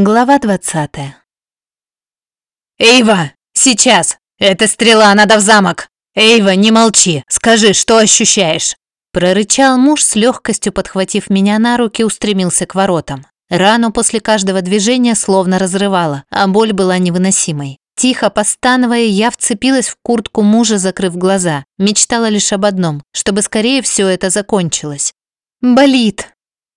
Глава 20. «Эйва, сейчас! Это стрела, надо в замок! Эйва, не молчи, скажи, что ощущаешь?» Прорычал муж с легкостью, подхватив меня на руки, устремился к воротам. Рану после каждого движения словно разрывала, а боль была невыносимой. Тихо постановая, я вцепилась в куртку мужа, закрыв глаза. Мечтала лишь об одном, чтобы скорее все это закончилось. «Болит!»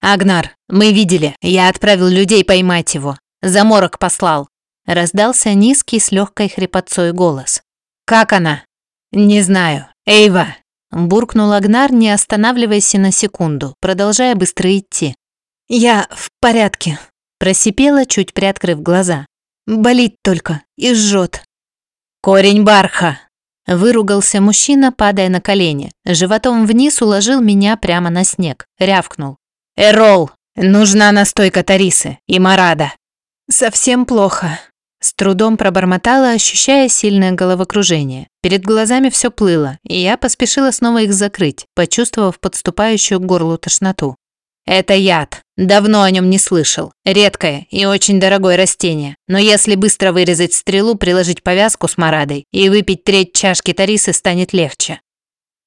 «Агнар, мы видели, я отправил людей поймать его. Заморок послал». Раздался низкий с легкой хрипотцой голос. «Как она?» «Не знаю. Эйва!» Буркнул Агнар, не останавливаясь на секунду, продолжая быстро идти. «Я в порядке», – просипела, чуть приоткрыв глаза. «Болит только и жжет». «Корень барха!» Выругался мужчина, падая на колени. Животом вниз уложил меня прямо на снег. Рявкнул. «Эрол, нужна настойка Тарисы и Марада». «Совсем плохо». С трудом пробормотала, ощущая сильное головокружение. Перед глазами все плыло, и я поспешила снова их закрыть, почувствовав подступающую к горлу тошноту. Это яд. Давно о нем не слышал. Редкое и очень дорогое растение. Но если быстро вырезать стрелу, приложить повязку с марадой и выпить треть чашки тарисы, станет легче.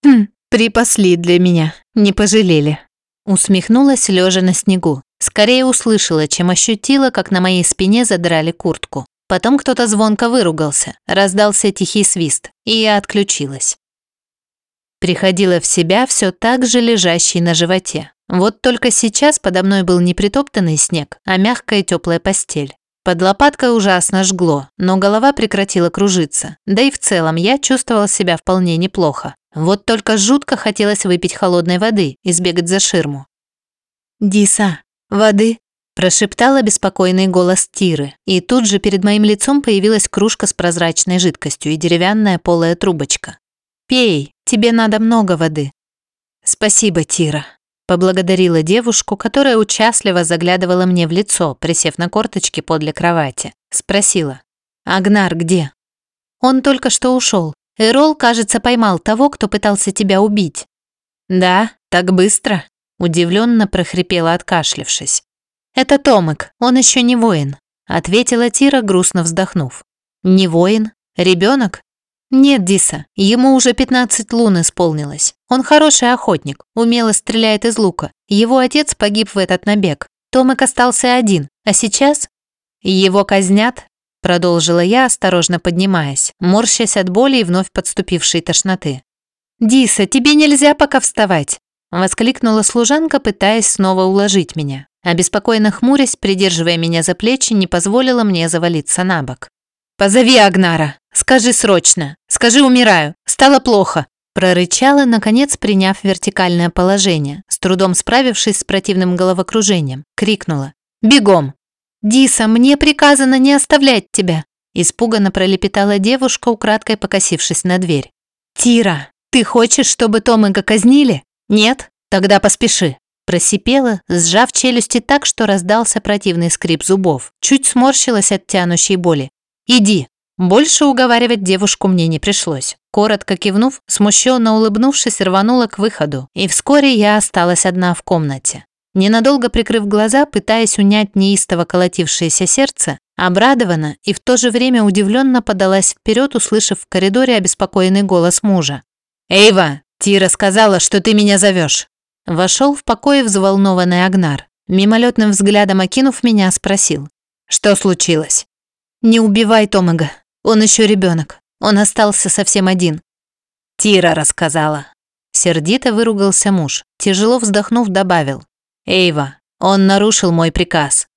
Хм, припасли для меня. Не пожалели. Усмехнулась, лежа на снегу. Скорее услышала, чем ощутила, как на моей спине задрали куртку. Потом кто-то звонко выругался, раздался тихий свист, и я отключилась. Приходила в себя все так же лежащей на животе. Вот только сейчас подо мной был не притоптанный снег, а мягкая теплая постель. Под лопаткой ужасно жгло, но голова прекратила кружиться. Да и в целом я чувствовала себя вполне неплохо. Вот только жутко хотелось выпить холодной воды и сбегать за ширму. «Диса, воды?» – прошептал обеспокоенный голос Тиры. И тут же перед моим лицом появилась кружка с прозрачной жидкостью и деревянная полая трубочка. «Пей, тебе надо много воды». «Спасибо, Тира», Поблагодарила девушку, которая участливо заглядывала мне в лицо, присев на корточки подле кровати. Спросила. «Агнар где?» «Он только что ушел. Эрол, кажется, поймал того, кто пытался тебя убить». «Да, так быстро?» Удивленно прохрипела, откашлившись. «Это Томик, он еще не воин», ответила Тира, грустно вздохнув. «Не воин? Ребенок? «Нет, Диса, ему уже 15 лун исполнилось. Он хороший охотник, умело стреляет из лука. Его отец погиб в этот набег. Томик остался один, а сейчас...» «Его казнят?» Продолжила я, осторожно поднимаясь, морщась от боли и вновь подступившей тошноты. «Диса, тебе нельзя пока вставать!» Воскликнула служанка, пытаясь снова уложить меня. Обеспокоенно хмурясь, придерживая меня за плечи, не позволила мне завалиться на бок. «Позови Агнара! Скажи срочно! Скажи, умираю! Стало плохо!» Прорычала, наконец приняв вертикальное положение, с трудом справившись с противным головокружением. Крикнула. «Бегом!» «Диса, мне приказано не оставлять тебя!» Испуганно пролепетала девушка, украдкой покосившись на дверь. «Тира, ты хочешь, чтобы Томыга казнили? Нет? Тогда поспеши!» Просипела, сжав челюсти так, что раздался противный скрип зубов. Чуть сморщилась от тянущей боли. «Иди». Больше уговаривать девушку мне не пришлось. Коротко кивнув, смущенно улыбнувшись, рванула к выходу, и вскоре я осталась одна в комнате. Ненадолго прикрыв глаза, пытаясь унять неистово колотившееся сердце, обрадованно и в то же время удивленно подалась вперед, услышав в коридоре обеспокоенный голос мужа. «Эйва, Тира сказала, что ты меня зовешь. Вошел в покое взволнованный Агнар. Мимолетным взглядом окинув меня, спросил. «Что случилось?» «Не убивай Томага. Он еще ребенок. Он остался совсем один». Тира рассказала. Сердито выругался муж. Тяжело вздохнув, добавил. «Эйва, он нарушил мой приказ».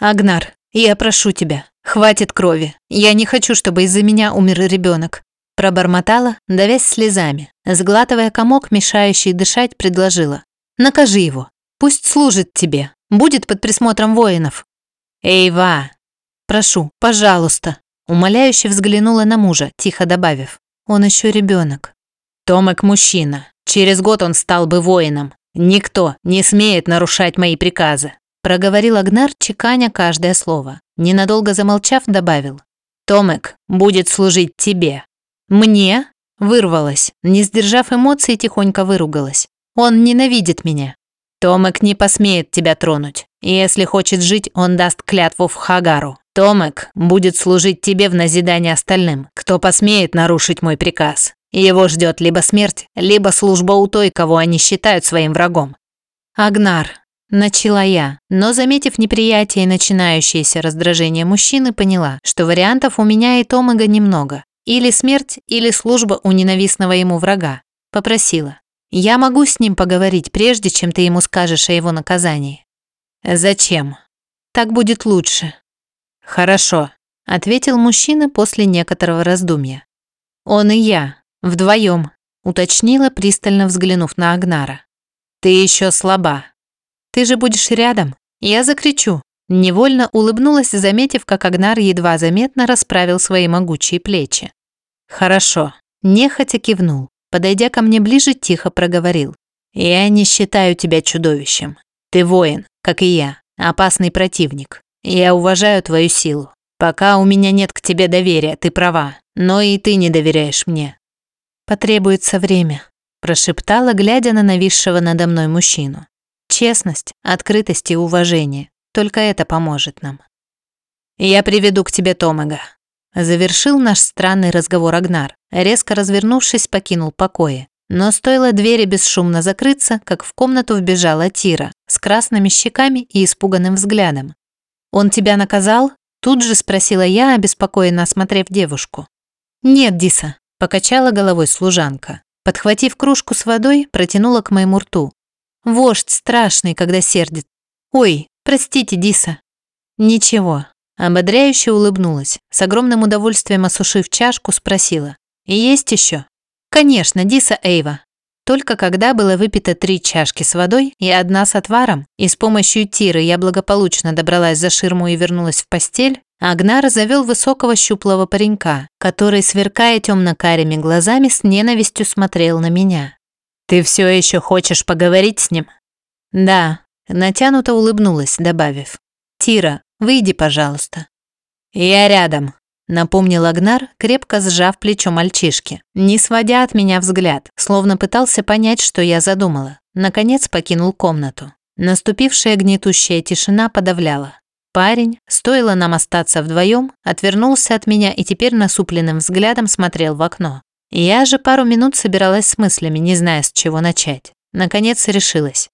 «Агнар, я прошу тебя, хватит крови. Я не хочу, чтобы из-за меня умер ребенок. Пробормотала, давясь слезами. Сглатывая комок, мешающий дышать, предложила. «Накажи его. Пусть служит тебе. Будет под присмотром воинов». «Эйва, Прошу, пожалуйста». Умоляюще взглянула на мужа, тихо добавив. «Он еще ребенок». «Томек мужчина. Через год он стал бы воином. Никто не смеет нарушать мои приказы», проговорил Агнар, чеканя каждое слово. Ненадолго замолчав, добавил. «Томек будет служить тебе». «Мне?» Вырвалась, не сдержав эмоций, тихонько выругалась. «Он ненавидит меня». «Томек не посмеет тебя тронуть. Если хочет жить, он даст клятву в Хагару. Томек будет служить тебе в назидание остальным, кто посмеет нарушить мой приказ. Его ждет либо смерть, либо служба у той, кого они считают своим врагом. Агнар, начала я, но, заметив неприятие и начинающееся раздражение мужчины, поняла, что вариантов у меня и Томага немного. Или смерть, или служба у ненавистного ему врага. Попросила. Я могу с ним поговорить, прежде чем ты ему скажешь о его наказании. Зачем? Так будет лучше. Хорошо, ответил мужчина после некоторого раздумья. Он и я, вдвоем, уточнила, пристально взглянув на Агнара. Ты еще слаба. Ты же будешь рядом. Я закричу. Невольно улыбнулась, заметив, как Агнар едва заметно расправил свои могучие плечи. Хорошо. Нехотя кивнул. Подойдя ко мне ближе, тихо проговорил. Я не считаю тебя чудовищем. Ты воин, как и я, опасный противник. Я уважаю твою силу. Пока у меня нет к тебе доверия, ты права, но и ты не доверяешь мне. Потребуется время, прошептала, глядя на нависшего надо мной мужчину. Честность, открытость и уважение. Только это поможет нам. Я приведу к тебе Томага. Завершил наш странный разговор Агнар. Резко развернувшись, покинул покои. Но стоило двери бесшумно закрыться, как в комнату вбежала Тира с красными щеками и испуганным взглядом. «Он тебя наказал?» Тут же спросила я, обеспокоенно осмотрев девушку. «Нет, Диса», – покачала головой служанка. Подхватив кружку с водой, протянула к моему рту. «Вождь страшный, когда сердит. Ой, простите, Диса». «Ничего». Ободряюще улыбнулась, с огромным удовольствием осушив чашку, спросила. «И есть еще?» «Конечно, Диса Эйва. Только когда было выпито три чашки с водой и одна с отваром, и с помощью тиры я благополучно добралась за ширму и вернулась в постель, Агнар завел высокого щуплого паренька, который, сверкая темно-карими глазами, с ненавистью смотрел на меня. «Ты все еще хочешь поговорить с ним?» «Да», натянуто улыбнулась, добавив. «Тира, выйди, пожалуйста». «Я рядом», напомнил Агнар, крепко сжав плечо мальчишки, не сводя от меня взгляд, словно пытался понять, что я задумала. Наконец покинул комнату. Наступившая гнетущая тишина подавляла. Парень, стоило нам остаться вдвоем, отвернулся от меня и теперь насупленным взглядом смотрел в окно. Я же пару минут собиралась с мыслями, не зная, с чего начать. Наконец решилась.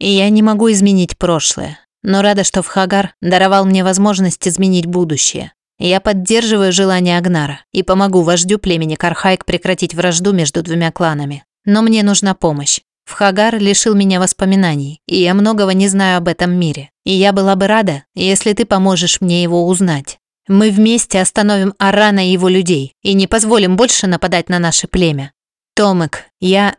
Я не могу изменить прошлое, но рада, что в Хагар даровал мне возможность изменить будущее. Я поддерживаю желание Агнара и помогу вождю племени Кархайк прекратить вражду между двумя кланами. Но мне нужна помощь. Хагар лишил меня воспоминаний, и я многого не знаю об этом мире. И я была бы рада, если ты поможешь мне его узнать. Мы вместе остановим Арана и его людей и не позволим больше нападать на наше племя. Томек, я...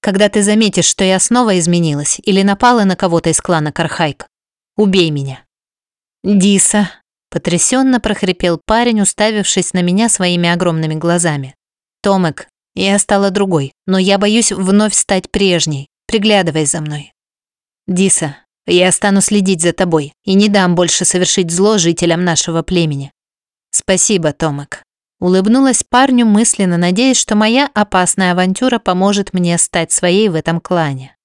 Когда ты заметишь, что я снова изменилась или напала на кого-то из клана Кархайк, убей меня. Диса, Потрясенно прохрипел парень, уставившись на меня своими огромными глазами. «Томек, я стала другой, но я боюсь вновь стать прежней. Приглядывай за мной». «Диса, я стану следить за тобой и не дам больше совершить зло жителям нашего племени». «Спасибо, Томек». Улыбнулась парню мысленно, надеясь, что моя опасная авантюра поможет мне стать своей в этом клане.